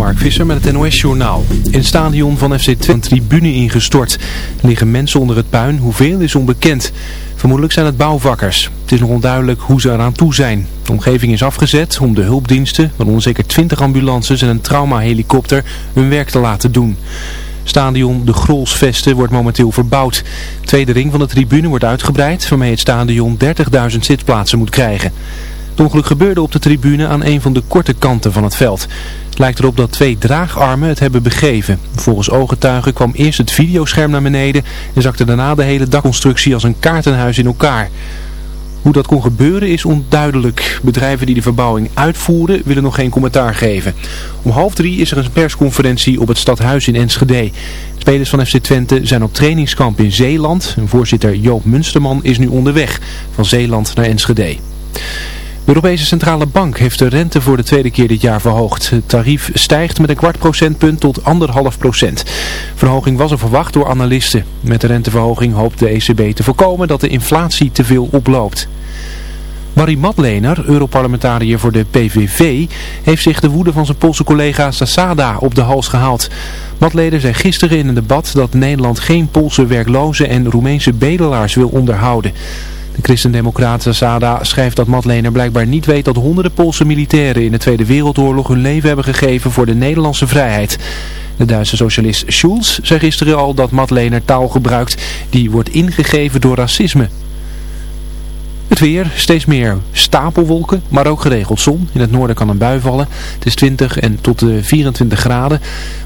Mark Visser met het NOS-journaal. In het stadion van FC Twente een tribune ingestort. Er liggen mensen onder het puin, hoeveel is onbekend. Vermoedelijk zijn het bouwvakkers. Het is nog onduidelijk hoe ze eraan toe zijn. De omgeving is afgezet om de hulpdiensten, waaronder zeker 20 ambulances en een traumahelikopter, hun werk te laten doen. Stadion De Grolsvesten wordt momenteel verbouwd. De tweede ring van de tribune wordt uitgebreid, waarmee het stadion 30.000 zitplaatsen moet krijgen. Het ongeluk gebeurde op de tribune aan een van de korte kanten van het veld. Het lijkt erop dat twee draagarmen het hebben begeven. Volgens ooggetuigen kwam eerst het videoscherm naar beneden en zakte daarna de hele dakconstructie als een kaartenhuis in elkaar. Hoe dat kon gebeuren is onduidelijk. Bedrijven die de verbouwing uitvoerden willen nog geen commentaar geven. Om half drie is er een persconferentie op het stadhuis in Enschede. Spelers van FC Twente zijn op trainingskamp in Zeeland. Voorzitter Joop Munsterman is nu onderweg van Zeeland naar Enschede. De Europese Centrale Bank heeft de rente voor de tweede keer dit jaar verhoogd. Het tarief stijgt met een kwart procentpunt tot anderhalf procent. Verhoging was er verwacht door analisten. Met de renteverhoging hoopt de ECB te voorkomen dat de inflatie te veel oploopt. Barry Matlener, Europarlementariër voor de PVV, heeft zich de woede van zijn Poolse collega Sassada op de hals gehaald. Matlener zei gisteren in een debat dat Nederland geen Poolse werklozen en Roemeense bedelaars wil onderhouden. De christendemocraat schrijft dat Madlener blijkbaar niet weet dat honderden Poolse militairen in de Tweede Wereldoorlog hun leven hebben gegeven voor de Nederlandse vrijheid. De Duitse socialist Schulz zei gisteren al dat Madlener taal gebruikt die wordt ingegeven door racisme. Het weer, steeds meer stapelwolken, maar ook geregeld zon. In het noorden kan een bui vallen. Het is 20 en tot de 24 graden.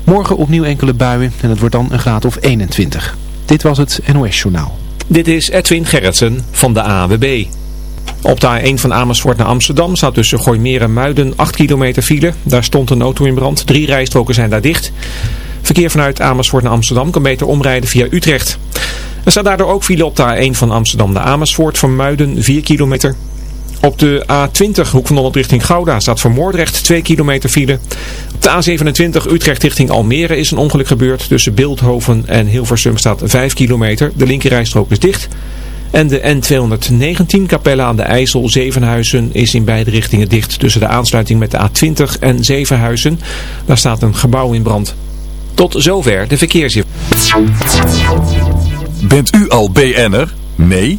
Morgen opnieuw enkele buien en het wordt dan een graad of 21. Dit was het NOS Journaal. Dit is Edwin Gerritsen van de AWB. Op de A1 van Amersfoort naar Amsterdam staat tussen Gooimeer en Muiden 8 kilometer file. Daar stond een auto in brand. Drie rijstroken zijn daar dicht. Verkeer vanuit Amersfoort naar Amsterdam kan beter omrijden via Utrecht. Er staat daardoor ook file op de A1 van Amsterdam naar Amersfoort van Muiden 4 kilometer. Op de A20 hoek van Holland richting Gouda staat voor Moordrecht 2 kilometer file. De A27 Utrecht richting Almere is een ongeluk gebeurd. Tussen Beeldhoven en Hilversum staat 5 kilometer. De linkerrijstrook is dicht. En de N219 Capelle aan de IJssel Zevenhuizen is in beide richtingen dicht. Tussen de aansluiting met de A20 en Zevenhuizen. Daar staat een gebouw in brand. Tot zover de verkeersinformatie. Bent u al BN'er? Nee?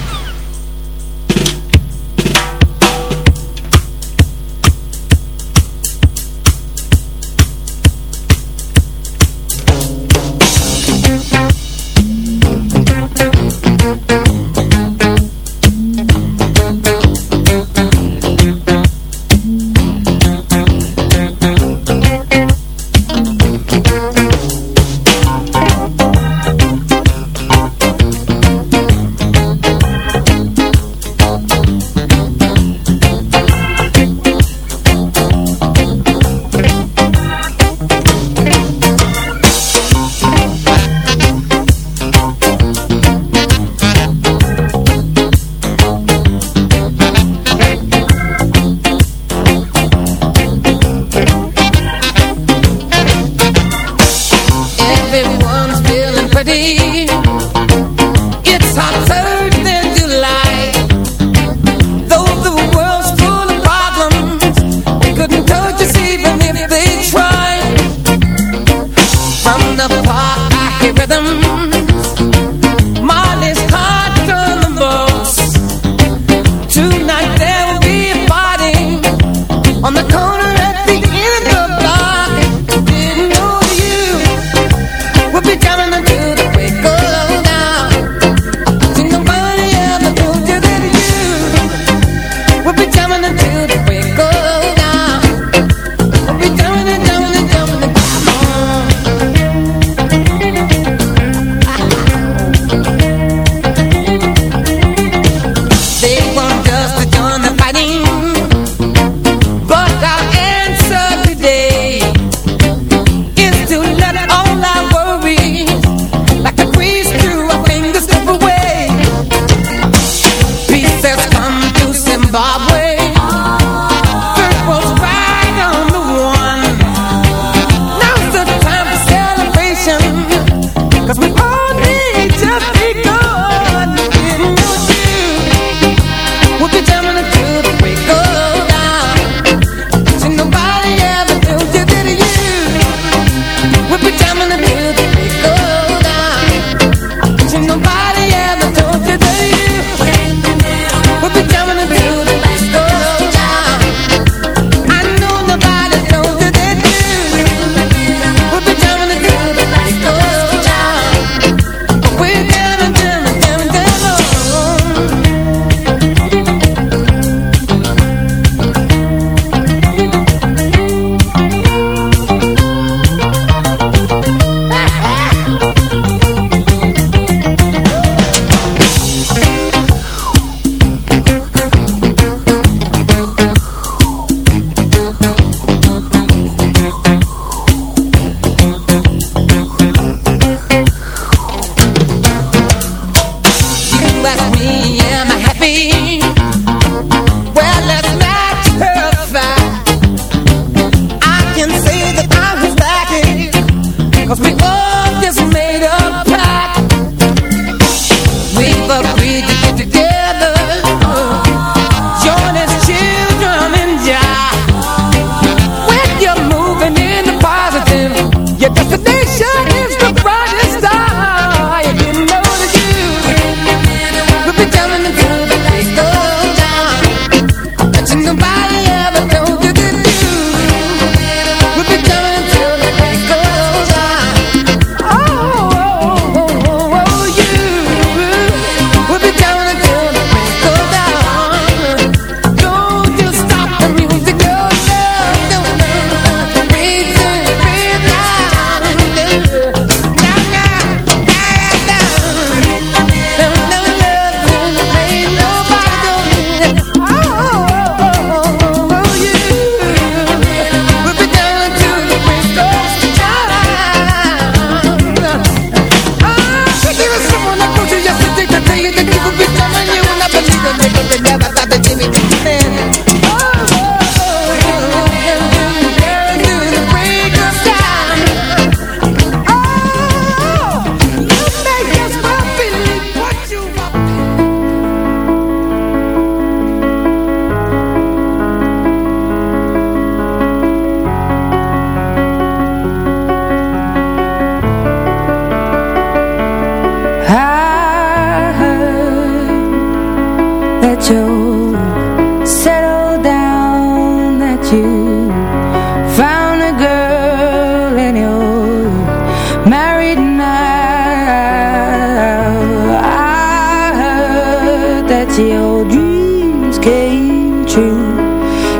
that your dreams came true.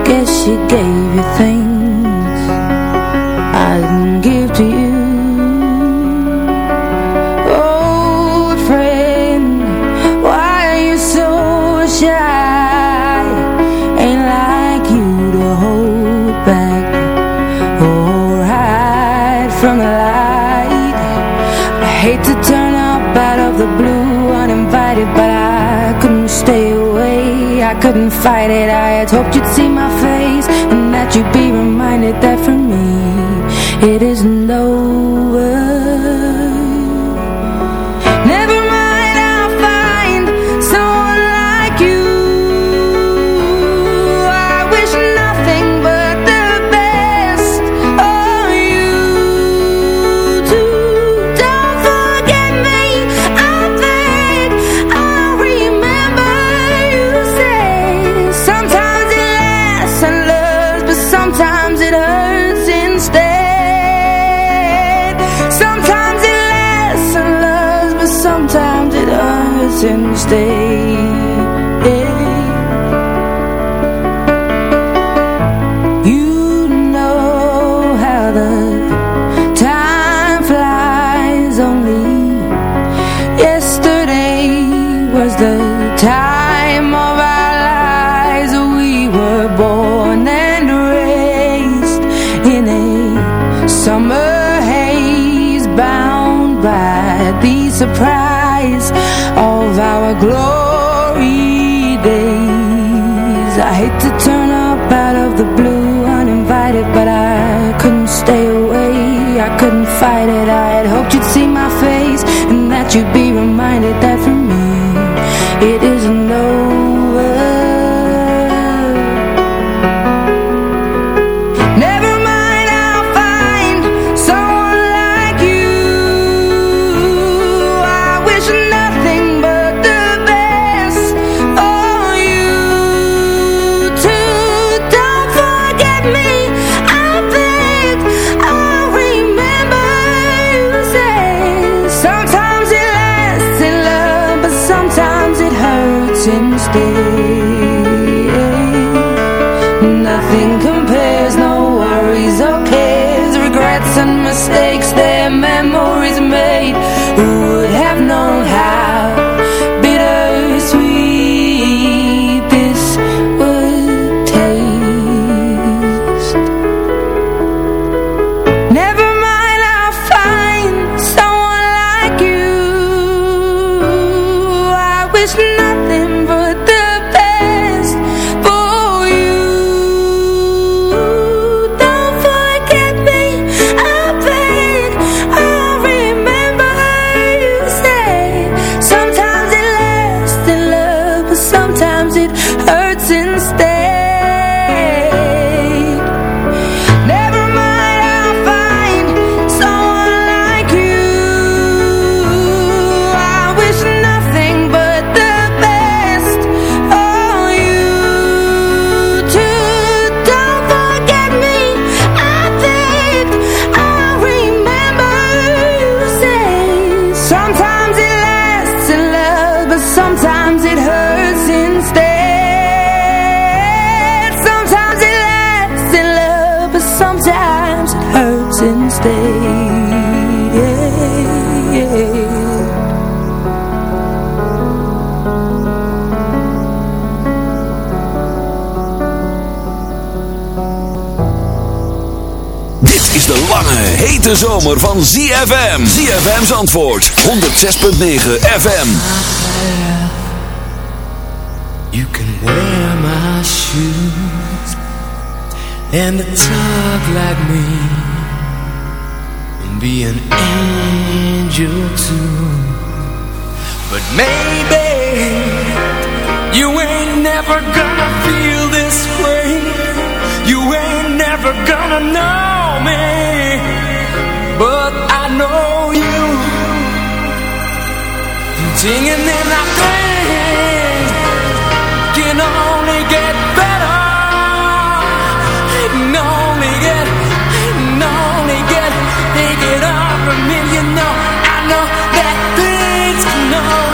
Guess she gave you things I hoped you'd see my face And that you'd be reminded that for me It is Glow. hete zomer van ZFM. ZFM's antwoord. 106.9 FM. You can wear my shoes. And the talk like me. And be an angel too. But maybe you ain't never gonna feel this way. You ain't never gonna know me But I know you. Singing in that thing Can only get better. Can only get Can only get take it up from me You know, I know that things can only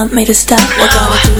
want me to stop? We're gonna do the French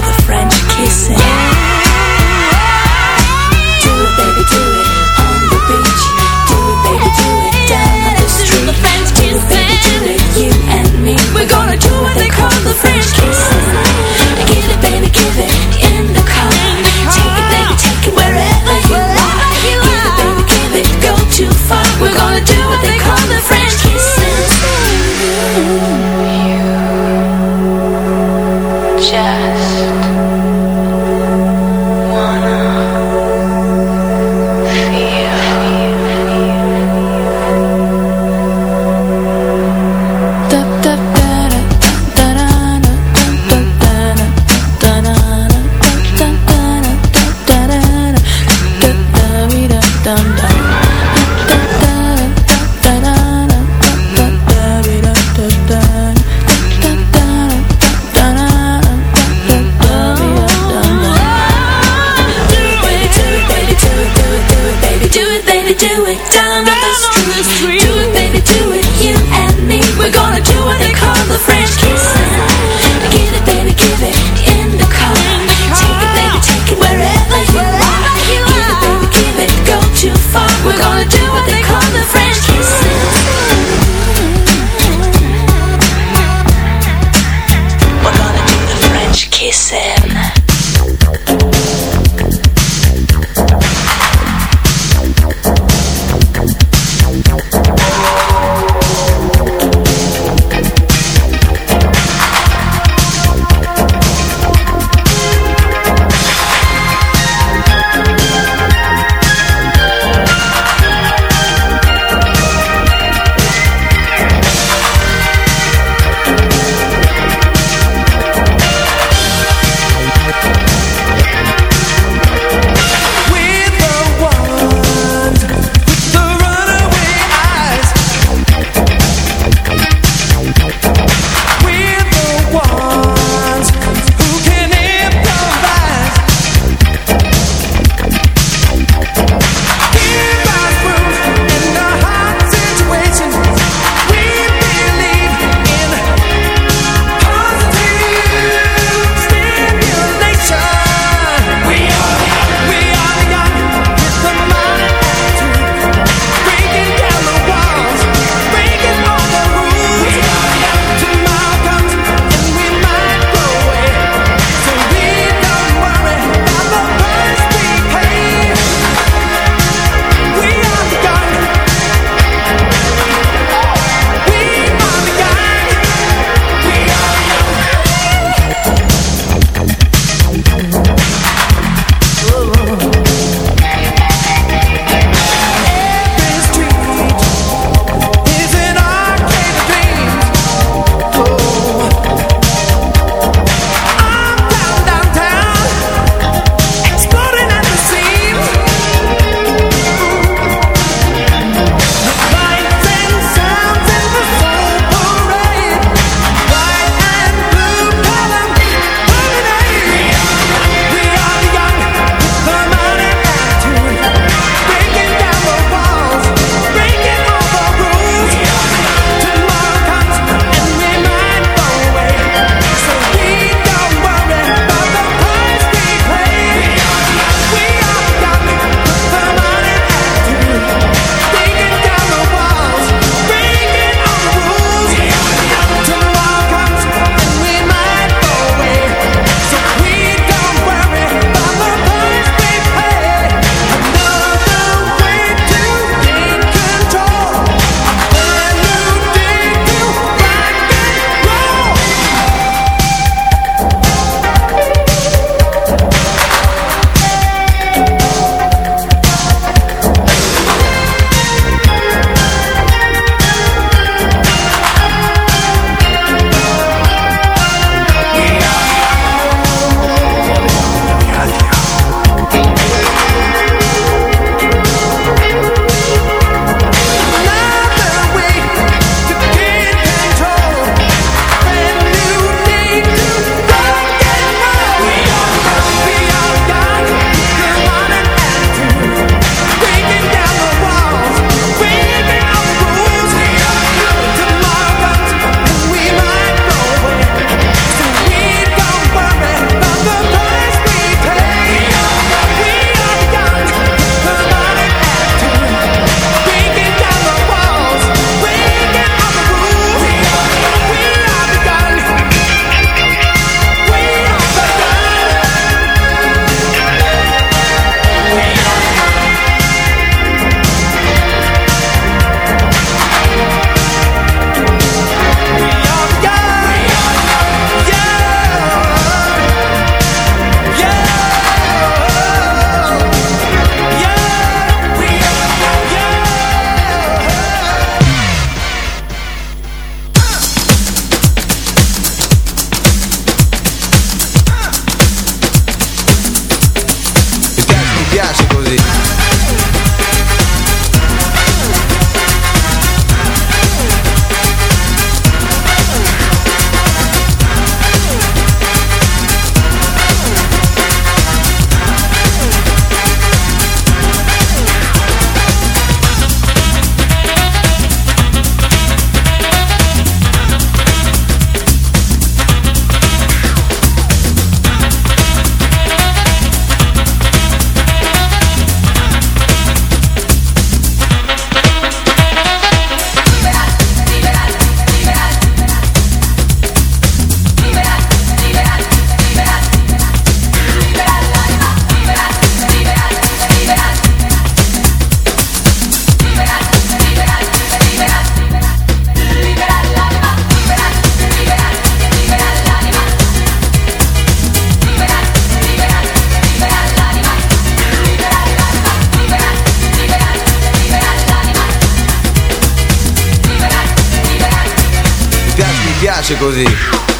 così.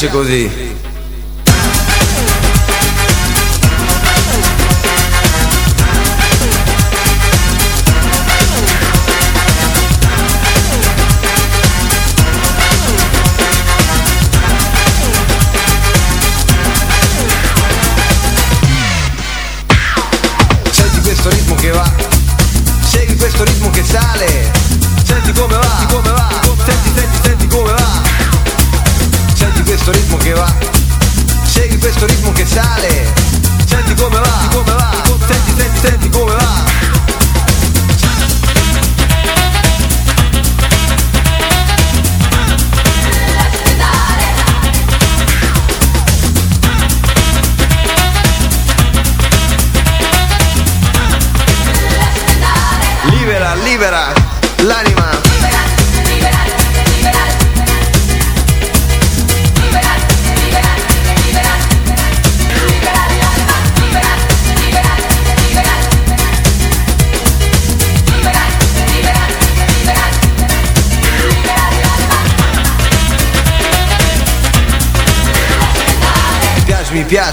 piace così.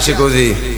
piace così.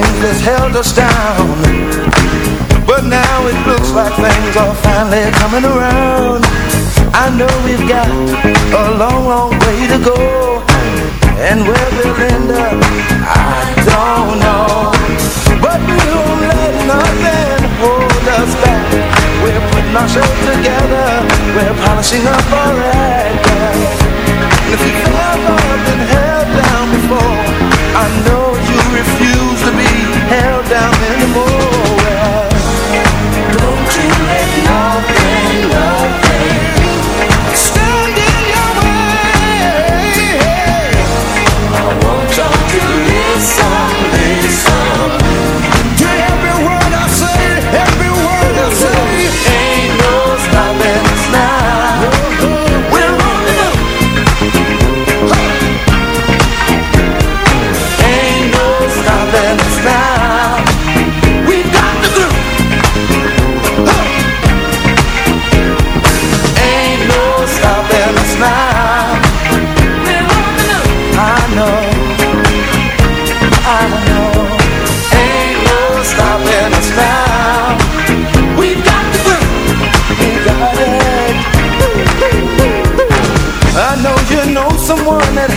things that's held us down. But now it looks like things are finally coming around. I know we've got a long, long way to go. And where we'll end up, I don't know. But we won't let nothing hold us back. We're putting ourselves together. We're polishing up our act If you've ever been held down before I know you refuse held down anymore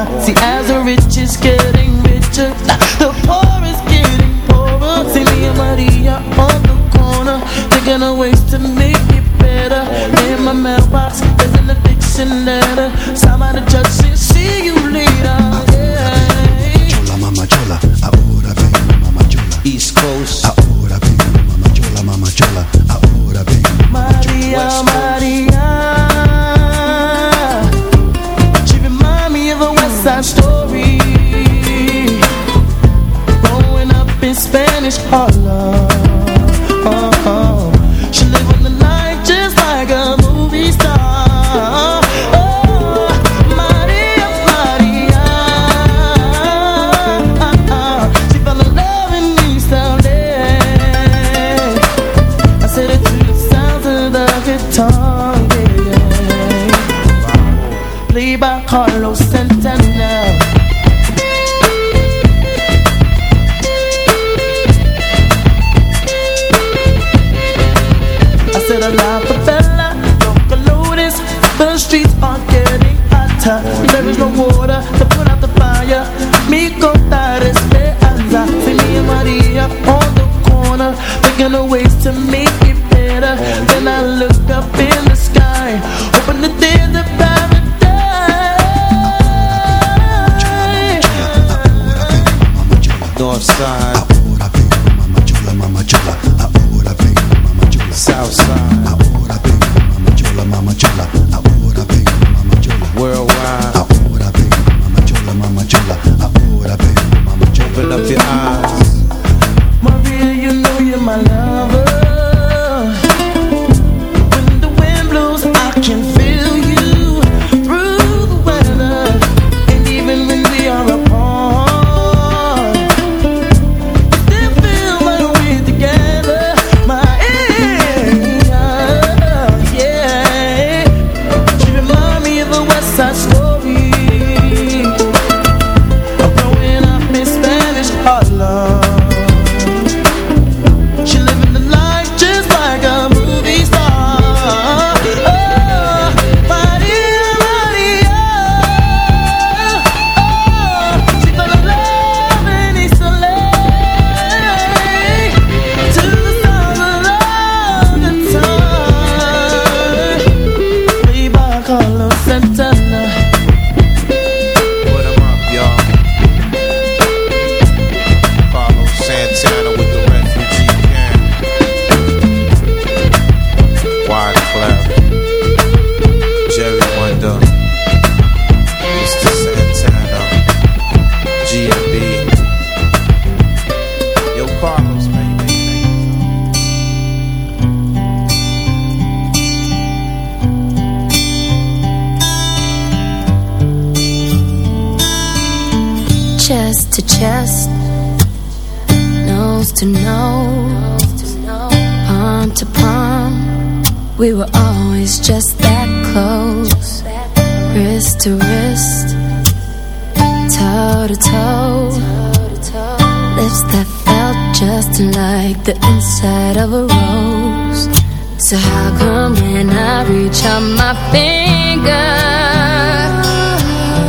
See, as the riches get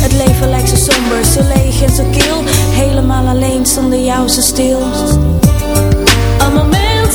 Het leven lijkt zo somber, zo leeg en zo kil. Helemaal alleen zonder jou zo stil. Een moment